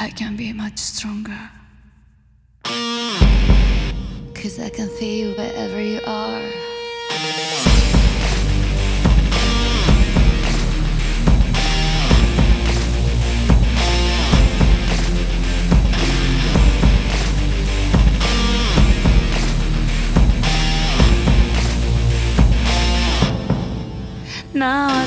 I can be much stronger. Cause I can feel you wherever you are. Now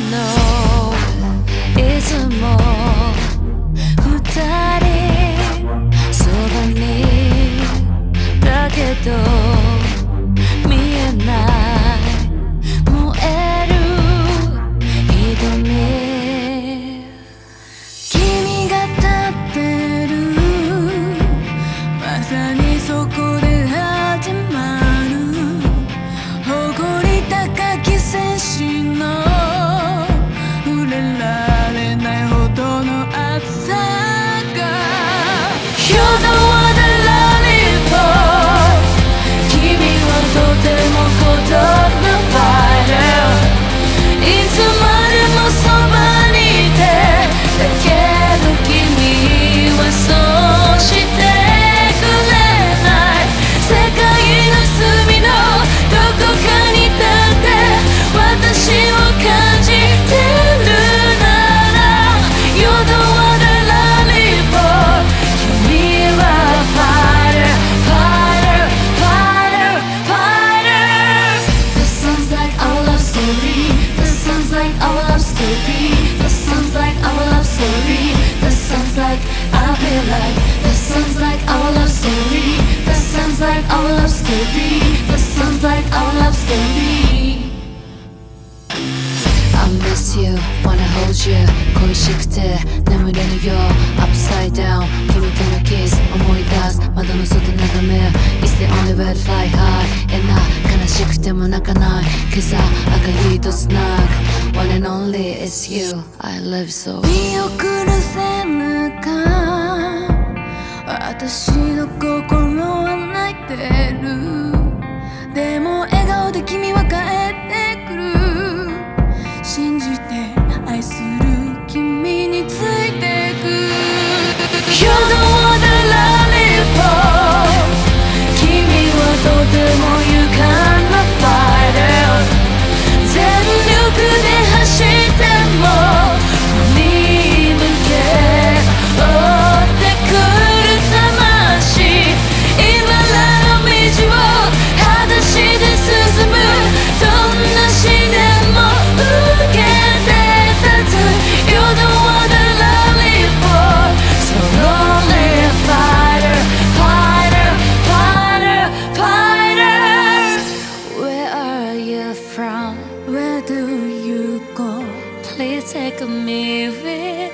story This sounds like I feel like This sounds like our love story This sounds like our love story This sounds like our love story I miss you, wanna hold you 恋しくて眠れぬよ Upside down 君とのキス思い出す窓の外眺め It's the only way to fly high And I 悲しくても泣かない今朝赤い糸スナック only it's you I love so 見送るせぬか私の心は泣いて